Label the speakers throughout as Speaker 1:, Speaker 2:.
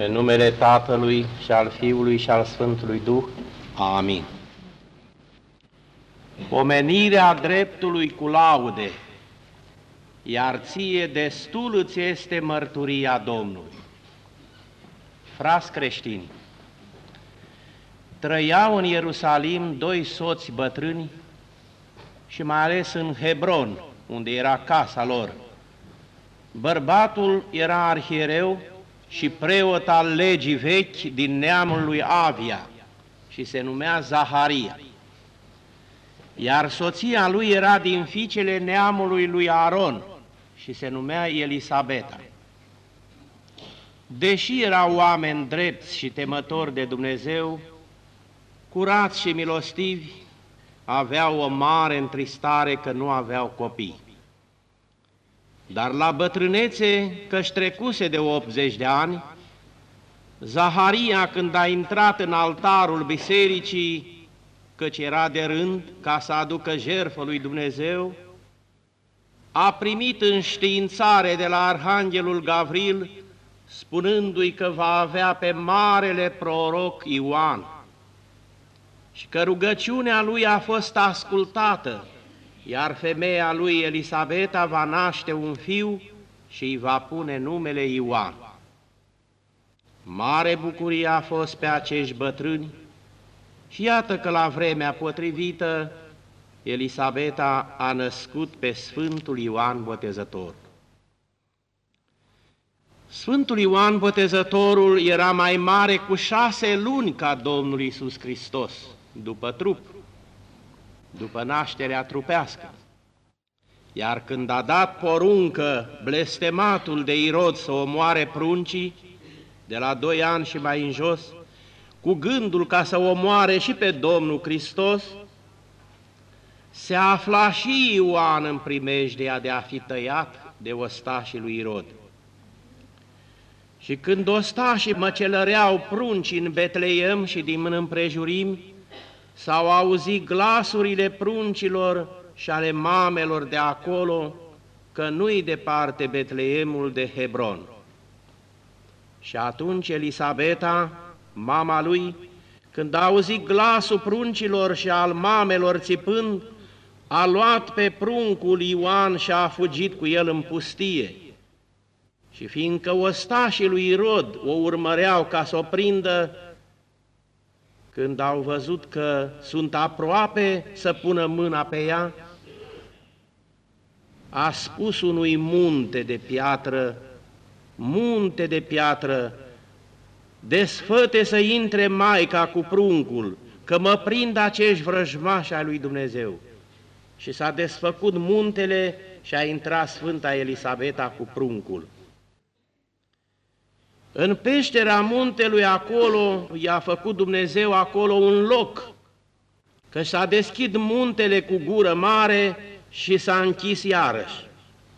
Speaker 1: În numele Tatălui și al Fiului și al Sfântului Duh. Amin. Pomenirea dreptului cu laude, iar ție destul îți este mărturia Domnului. Fras creștini, trăiau în Ierusalim doi soți bătrâni și mai ales în Hebron, unde era casa lor. Bărbatul era arhiereu și preot al legii vechi din neamul lui Avia și se numea Zaharia. Iar soția lui era din fiicele neamului lui Aron și se numea Elisabeta. Deși erau oameni drepți și temători de Dumnezeu, curați și milostivi, aveau o mare întristare că nu aveau copii. Dar la bătrânețe, că-și trecuse de 80 de ani, Zaharia, când a intrat în altarul bisericii, căci era de rând ca să aducă jertfă lui Dumnezeu, a primit înștiințare de la Arhanghelul Gavril, spunându-i că va avea pe marele proroc Ioan. Și că rugăciunea lui a fost ascultată, iar femeia lui Elisabeta va naște un fiu și îi va pune numele Ioan. Mare bucurie a fost pe acești bătrâni și iată că la vremea potrivită Elisabeta a născut pe Sfântul Ioan Botezător. Sfântul Ioan Botezătorul era mai mare cu șase luni ca Domnul Iisus Hristos, după trup după nașterea trupească. Iar când a dat poruncă blestematul de Irod să omoare pruncii, de la doi ani și mai în jos, cu gândul ca să omoare și pe Domnul Hristos, se afla și Ioan în primejdea de a fi tăiat de ostașii lui Irod. Și când ostașii măcelăreau prunci în Betleem și din împrejurimi, s-au auzit glasurile pruncilor și ale mamelor de acolo, că nu-i departe Betleemul de Hebron. Și atunci Elisabeta, mama lui, când a auzit glasul pruncilor și al mamelor țipând, a luat pe pruncul Ioan și a fugit cu el în pustie. Și fiindcă ostașii lui Irod o urmăreau ca să o prindă, când au văzut că sunt aproape să pună mâna pe ea, a spus unui munte de piatră, munte de piatră, desfăte să intre Maica cu pruncul, că mă prind acești vrăjmași ai lui Dumnezeu. Și s-a desfăcut muntele și a intrat Sfânta Elisabeta cu pruncul. În peștera muntelui acolo, i-a făcut Dumnezeu acolo un loc, că s-a deschid muntele cu gură mare și s-a închis iarăși.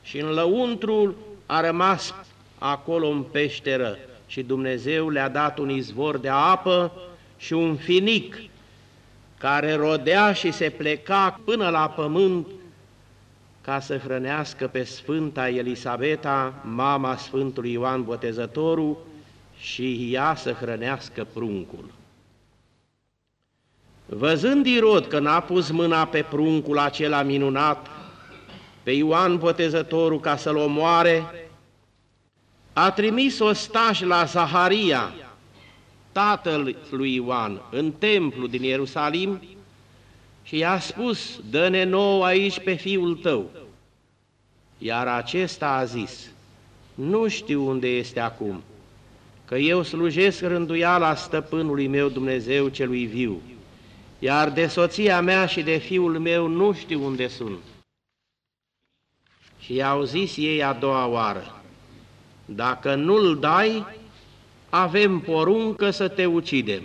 Speaker 1: Și în lăuntru a rămas acolo în peșteră și Dumnezeu le-a dat un izvor de apă și un finic care rodea și se pleca până la pământ ca să hrănească pe Sfânta Elisabeta, mama Sfântului Ioan Botezătorul, și ea să hrănească pruncul. Văzând Irod că n-a pus mâna pe pruncul acela minunat, pe Ioan Botezătorul ca să-l omoare, a trimis o staș la Zaharia, tatăl lui Ioan, în templu din Ierusalim și i-a spus, dă-ne nou aici pe fiul tău. Iar acesta a zis, nu știu unde este acum, că eu slujesc rânduiala stăpânului meu Dumnezeu celui viu, iar de soția mea și de fiul meu nu știu unde sunt. Și i-au zis ei a doua oară, dacă nu-l dai, avem poruncă să te ucidem.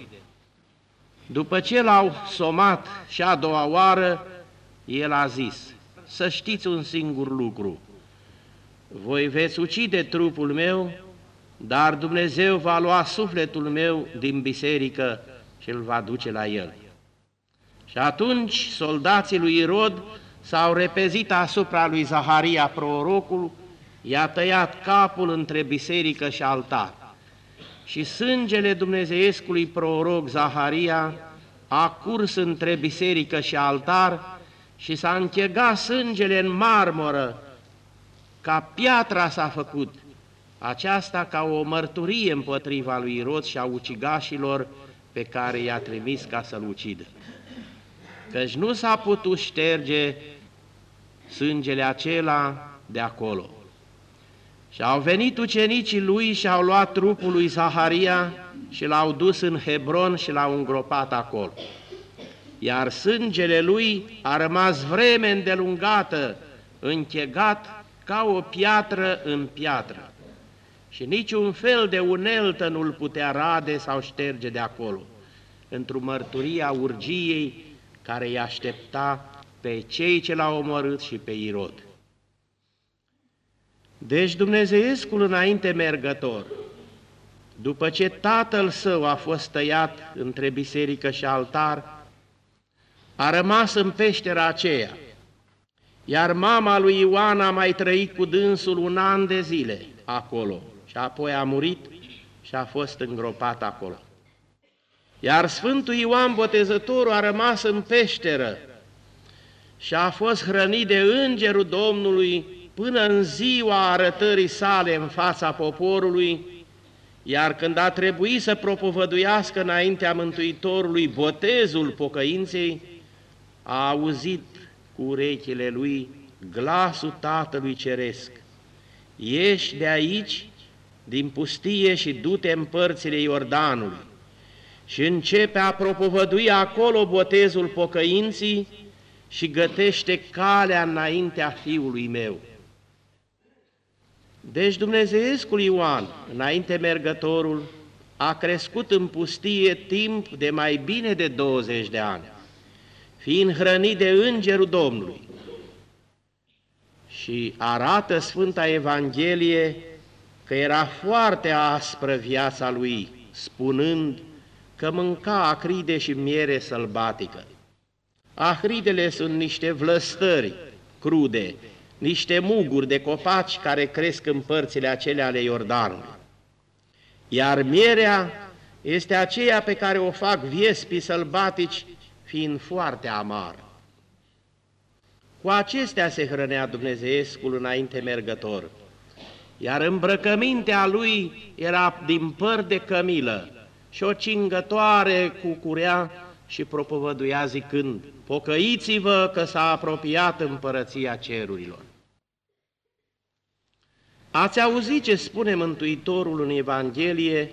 Speaker 1: După ce l-au somat și a doua oară, el a zis, să știți un singur lucru, voi veți ucide trupul meu dar Dumnezeu va lua sufletul meu din biserică și îl va duce la el. Și atunci soldații lui Irod s-au repezit asupra lui Zaharia prorocul, i-a tăiat capul între biserică și altar. și sângele Dumnezeiescului proroc Zaharia a curs între biserică și altar și s-a închegat sângele în marmură, ca piatra s-a făcut, aceasta ca o mărturie împotriva lui Irod și a ucigașilor pe care i-a trimis ca să-l ucidă. Căci nu s-a putut șterge sângele acela de acolo. Și au venit ucenicii lui și au luat trupul lui Zaharia și l-au dus în Hebron și l-au îngropat acolo. Iar sângele lui a rămas vreme îndelungată, închegat ca o piatră în piatră. Și niciun fel de uneltă nu-l putea rade sau șterge de acolo, într-o mărturia urgiei care îi aștepta pe cei ce l-au omorât și pe Irod. Deci Dumnezeiescul înainte mergător, după ce tatăl său a fost tăiat între biserică și altar, a rămas în peștera aceea, iar mama lui Ioan a mai trăit cu dânsul un an de zile acolo și apoi a murit și a fost îngropat acolo. Iar Sfântul Ioan Botezătorul a rămas în peșteră și a fost hrănit de Îngerul Domnului până în ziua arătării sale în fața poporului, iar când a trebuit să propovăduiască înaintea Mântuitorului botezul pocăinței, a auzit cu urechile lui glasul Tatălui Ceresc. Ieși de aici, din pustie și du-te în părțile Iordanului și începe a propovădui acolo botezul pocăinții și gătește calea înaintea Fiului meu. Deci Dumnezeescul Ioan, înainte mergătorul, a crescut în pustie timp de mai bine de 20 de ani, fiind hrănit de Îngerul Domnului. Și arată Sfânta Evanghelie că era foarte aspră viața lui, spunând că mânca acride și miere sălbatică. Ahridele sunt niște vlăstări crude, niște muguri de copaci care cresc în părțile acelea ale Iordanului. Iar mierea este aceea pe care o fac viespii sălbatici, fiind foarte amară. Cu acestea se hrănea Dumnezeescul înainte mergător, iar îmbrăcămintea lui era din păr de cămilă și o cingătoare cu curea și propovăduia zicând, Pocăiți-vă că s-a apropiat împărăția cerurilor. Ați auzit ce spune Mântuitorul în Evanghelie,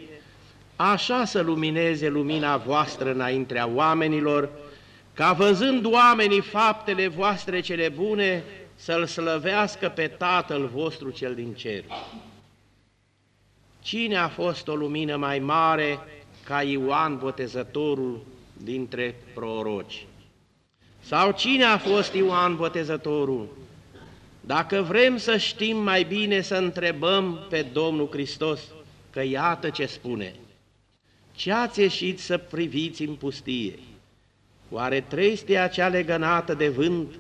Speaker 1: așa să lumineze lumina voastră înaintea oamenilor, ca văzând oamenii faptele voastre cele bune, să-L slăvească pe Tatăl vostru cel din cer. Cine a fost o lumină mai mare ca Ioan Botezătorul dintre proroci? Sau cine a fost Ioan Botezătorul? Dacă vrem să știm mai bine, să întrebăm pe Domnul Hristos, că iată ce spune. Ce ați ieșit să priviți în pustie? Oare trestia cea legănată de vânt?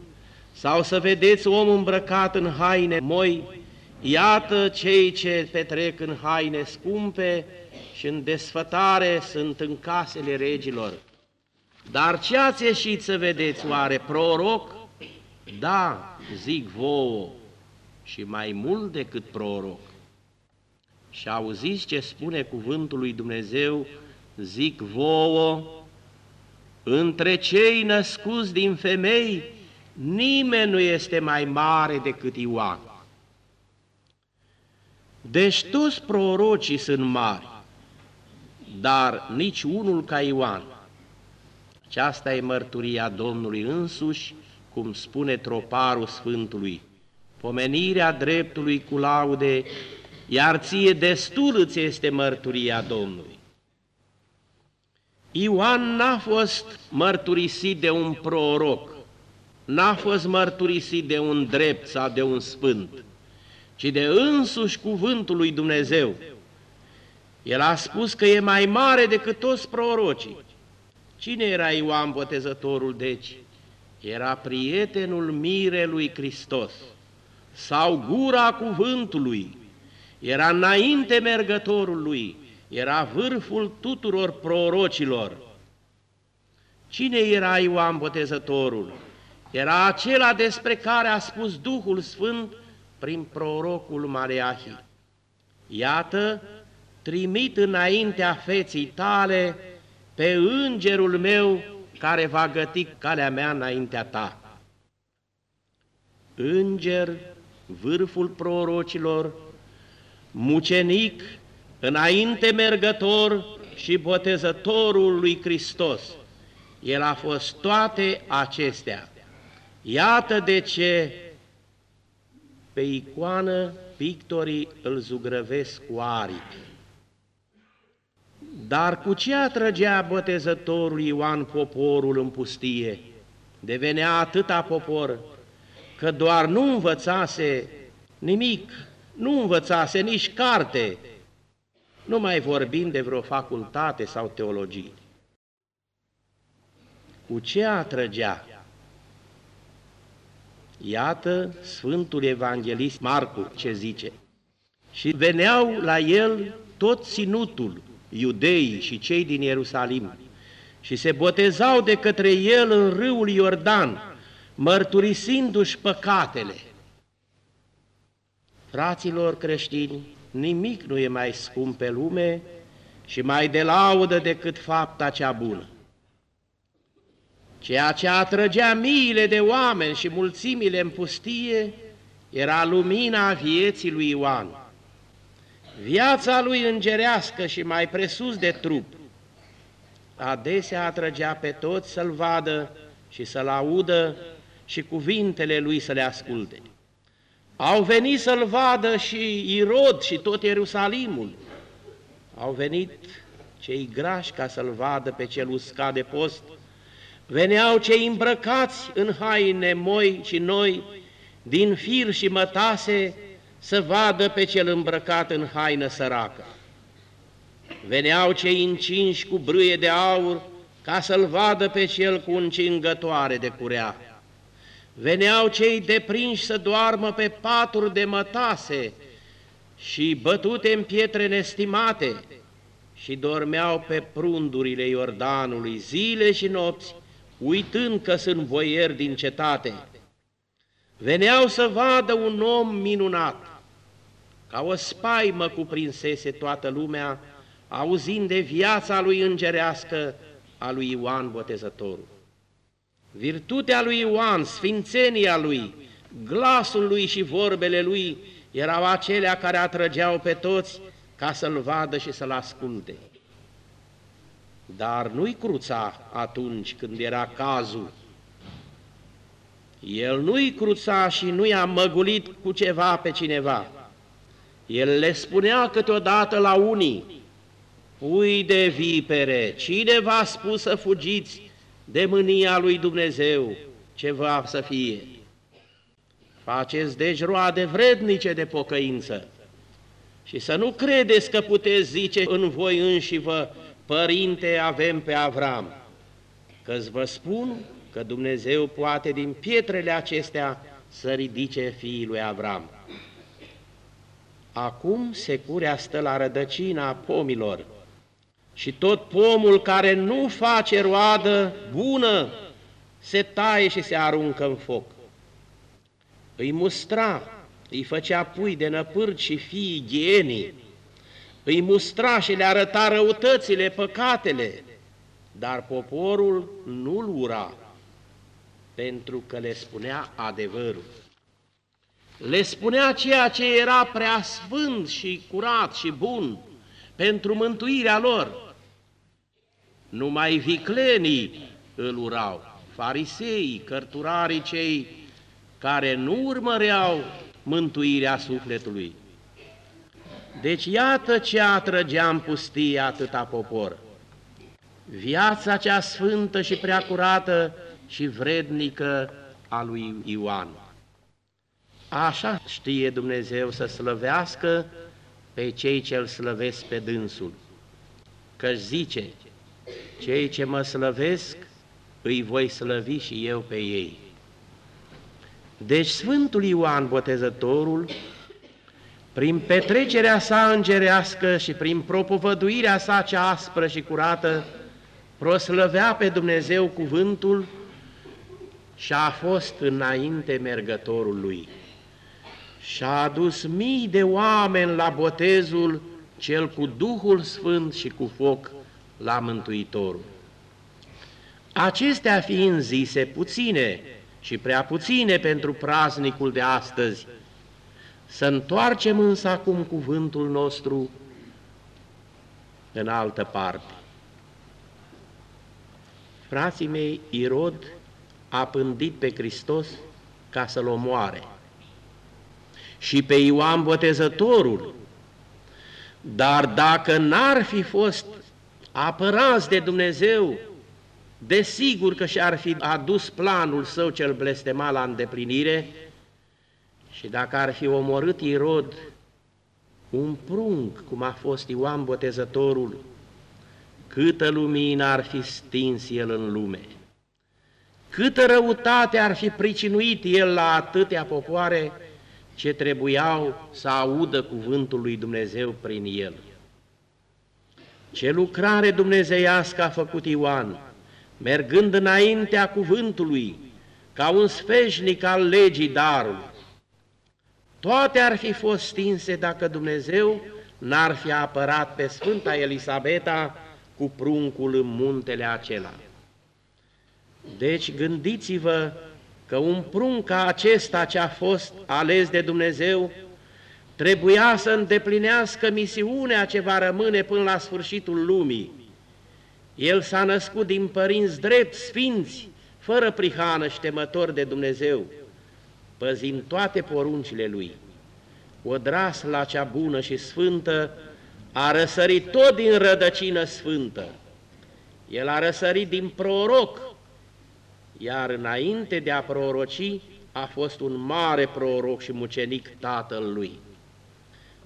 Speaker 1: Sau să vedeți om îmbrăcat în haine moi? Iată cei ce petrec în haine scumpe și în desfătare sunt în casele regilor. Dar ce ați ieșit să vedeți oare, proroc? Da, zic vouă, și mai mult decât proroc. Și auziți ce spune cuvântul lui Dumnezeu, zic vouă, între cei născuți din femei, nimeni nu este mai mare decât Ioan. Deci toți prorocii sunt mari, dar nici unul ca Ioan. Aceasta e mărturia Domnului însuși, cum spune troparul Sfântului. Pomenirea dreptului cu laude, iar ție destul îți este mărturia Domnului. Ioan n-a fost mărturisit de un proroc, n-a fost mărturisit de un drept sau de un sfânt, ci de însuși cuvântul lui Dumnezeu. El a spus că e mai mare decât toți prorocii. Cine era Ioan Botezătorul, deci? Era prietenul mirelui Hristos, sau gura cuvântului, era înainte mergătorul lui, era vârful tuturor prorocilor. Cine era Ioan Botezătorul? Era acela despre care a spus Duhul Sfânt prin prorocul Maleahi. Iată, trimit înaintea feții tale pe îngerul meu care va găti calea mea înaintea ta. Înger, vârful prorocilor, mucenic, înainte mergător și botezătorul lui Hristos. El a fost toate acestea. Iată de ce pe icoană pictorii îl zugrăvesc cu aripi. Dar cu ce atrăgea botezătorul Ioan poporul în pustie? Devenea atâta popor că doar nu învățase nimic, nu învățase nici carte, nu mai vorbim de vreo facultate sau teologie. Cu ce atrăgea? Iată Sfântul Evanghelist Marcu ce zice. Și veneau la el tot ținutul, iudeii și cei din Ierusalim, și se botezau de către el în râul Iordan, mărturisindu-și păcatele. Fraților creștini, nimic nu e mai scump pe lume și mai de laudă decât fapta cea bună. Ceea ce atrăgea miile de oameni și mulțimile în pustie era lumina vieții lui Ioan. Viața lui îngerească și mai presus de trup, adesea atrăgea pe toți să-l vadă și să-l audă și cuvintele lui să le asculte. Au venit să-l vadă și Irod și tot Ierusalimul. Au venit cei grași ca să-l vadă pe cel uscat de post. Veneau cei îmbrăcați în haine moi și noi, din fir și mătase, să vadă pe cel îmbrăcat în haină săracă. Veneau cei încinși cu brâie de aur, ca să-l vadă pe cel cu încingătoare de curea. Veneau cei deprinși să doarmă pe paturi de mătase și bătute în pietre nestimate și dormeau pe prundurile Iordanului zile și nopți, uitând că sunt voieri din cetate. Veneau să vadă un om minunat, ca o spaimă cuprinsese toată lumea, auzind de viața lui îngerească a lui Ioan Botezătorul. Virtutea lui Ioan, sfințenia lui, glasul lui și vorbele lui erau acelea care atrăgeau pe toți ca să-l vadă și să-l asculte. Dar nu-i cruța atunci când era cazul. El nu-i cruța și nu i-a măgulit cu ceva pe cineva. El le spunea câteodată la unii, Pui de vipere, cine v-a spus să fugiți de mânia lui Dumnezeu ce va să fie. Faceți deci roade vrednice de pocăință și să nu credeți că puteți zice în voi înși vă, Părinte, avem pe Avram, că vă spun că Dumnezeu poate din pietrele acestea să ridice fiii lui Avram. Acum securea stă la rădăcina pomilor, și tot pomul care nu face roadă bună se taie și se aruncă în foc. Îi mustra, îi făcea pui de năpârci și fii ghienii, îi mustra și le arăta răutățile, păcatele, dar poporul nu-l ura, pentru că le spunea adevărul. Le spunea ceea ce era prea sfânt și curat și bun pentru mântuirea lor. Numai viclenii îl urau, fariseii, cărturarii cei care nu urmăreau mântuirea sufletului. Deci iată ce atrăgea în pustie atâta popor. Viața cea sfântă și prea curată și vrednică a lui Ioan. Așa știe Dumnezeu să slăvească pe cei ce îl slăvesc pe dânsul. Că zice, cei ce mă slăvesc, îi voi slăvi și eu pe ei. Deci Sfântul Ioan Botezătorul prin petrecerea sa îngerească și prin propovăduirea sa cea aspră și curată, proslăvea pe Dumnezeu cuvântul și a fost înainte mergătorul lui. Și a adus mii de oameni la botezul cel cu Duhul Sfânt și cu foc la Mântuitorul. Acestea fiind zise puține și prea puține pentru praznicul de astăzi, să întoarcem însă acum cuvântul nostru în altă parte. Frații mei, Irod a pândit pe Hristos ca să-L omoare și pe Ioan Botezătorul, dar dacă n-ar fi fost apărați de Dumnezeu, desigur că și-ar fi adus planul său cel blestemat la îndeplinire și dacă ar fi omorât Irod un prunc, cum a fost Ioan Botezătorul, câtă lumină ar fi stins el în lume, câtă răutate ar fi pricinuit el la atâtea popoare ce trebuiau să audă cuvântul lui Dumnezeu prin el. Ce lucrare dumnezeiască a făcut Ioan, mergând înaintea cuvântului, ca un sfeșnic al legii darului. Toate ar fi fost stinse dacă Dumnezeu n-ar fi apărat pe Sfânta Elisabeta cu pruncul în muntele acela. Deci gândiți-vă că un prunc ca acesta ce a fost ales de Dumnezeu trebuia să îndeplinească misiunea ce va rămâne până la sfârșitul lumii. El s-a născut din părinți drept, sfinți, fără prihană și temători de Dumnezeu, păzind toate poruncile Lui. Odras la cea bună și sfântă, a răsărit tot din rădăcină sfântă. El a răsărit din proroc, iar înainte de a proroci, a fost un mare proroc și mucenic tatăl lui.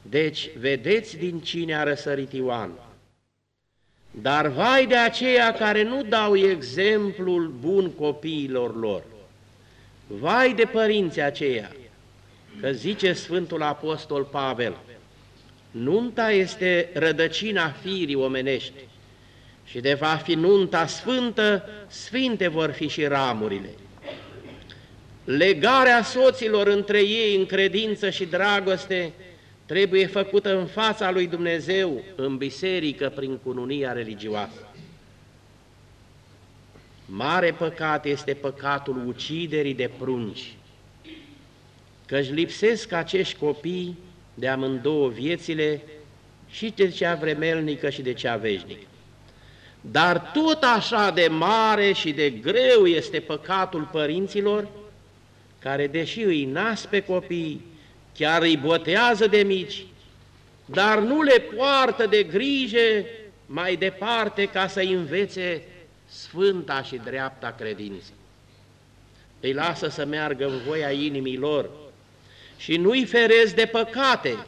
Speaker 1: Deci, vedeți din cine a răsărit Ioan. Dar vai de aceia care nu dau exemplul bun copiilor lor. Vai de părinții aceia, că zice Sfântul Apostol Pavel, nunta este rădăcina firii omenești și de va fi nunta sfântă, sfinte vor fi și ramurile. Legarea soților între ei în credință și dragoste trebuie făcută în fața lui Dumnezeu, în biserică, prin cununia religioasă. Mare păcat este păcatul uciderii de prunci, căci lipsesc acești copii de amândouă viețile și de cea vremelnică și de cea veșnică. Dar tot așa de mare și de greu este păcatul părinților, care deși îi nasc pe copii, chiar îi botează de mici, dar nu le poartă de grijă mai departe ca să învețe sfânta și dreapta credință. Îi lasă să meargă în voia inimii lor și nu-i ferez de păcate,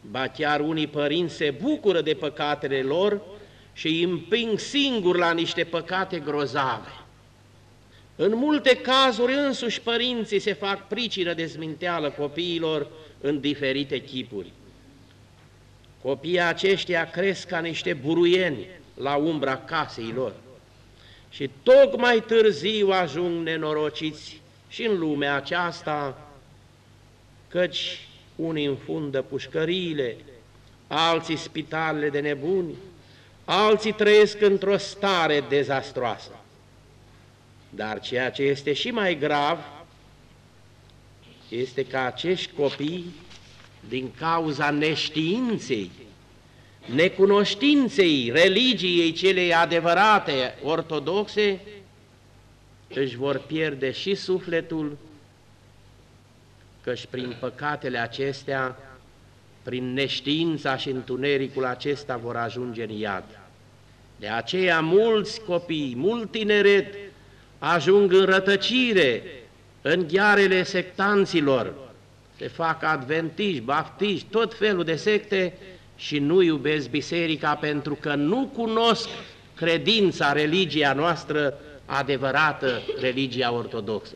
Speaker 1: ba chiar unii părinți se bucură de păcatele lor și îi împing singur la niște păcate grozave. În multe cazuri însuși părinții se fac pricină de zminteală copiilor în diferite chipuri. Copiii aceștia cresc ca niște buruieni la umbra casei lor și tocmai târziu ajung nenorociți și în lumea aceasta, căci unii înfundă pușcăriile, alții spitalele de nebuni, alții trăiesc într-o stare dezastroasă. Dar ceea ce este și mai grav este că acești copii, din cauza neștiinței, necunoștinței religiei celei adevărate ortodoxe, își vor pierde și sufletul, căci prin păcatele acestea, prin neștiința și întunericul acesta vor ajunge în iad. De aceea mulți copii, mult tineret, ajung în rătăcire, în ghearele sectanților, se fac adventiști, baptiști, tot felul de secte și nu iubesc biserica pentru că nu cunosc credința, religia noastră adevărată, religia ortodoxă.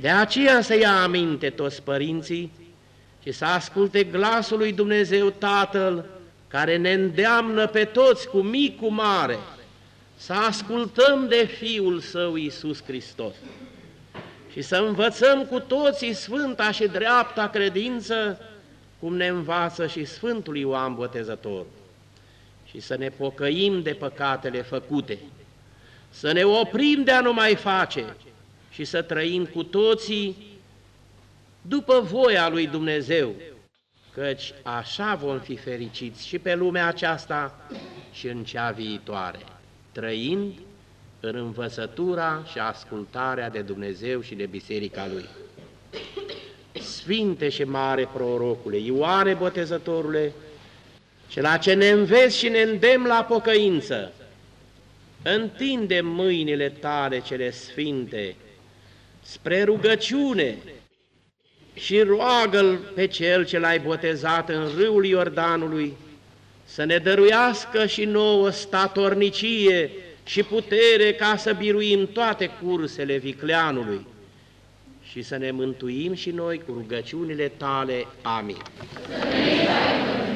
Speaker 1: De aceea să ia aminte toți părinții și să asculte glasul lui Dumnezeu Tatăl, care ne îndeamnă pe toți cu mic, cu mare, să ascultăm de Fiul Său Iisus Hristos și să învățăm cu toții sfânta și dreapta credință, cum ne învață și Sfântul Ioan Botezător, și să ne pocăim de păcatele făcute, să ne oprim de a nu mai face și să trăim cu toții după voia lui Dumnezeu, căci așa vom fi fericiți și pe lumea aceasta și în cea viitoare, trăind în învățătura și ascultarea de Dumnezeu și de Biserica Lui. Sfinte și mare prorocule, Ioane Botezătorule, și la ce ne înveți și ne îndem la pocăință, întinde mâinile tale cele sfinte spre rugăciune și roagă-L pe Cel ce l-ai botezat în râul Iordanului să ne dăruiască și nouă statornicie și putere ca să biruim toate cursele vicleanului și să ne mântuim și noi cu rugăciunile tale. Amin. Amin.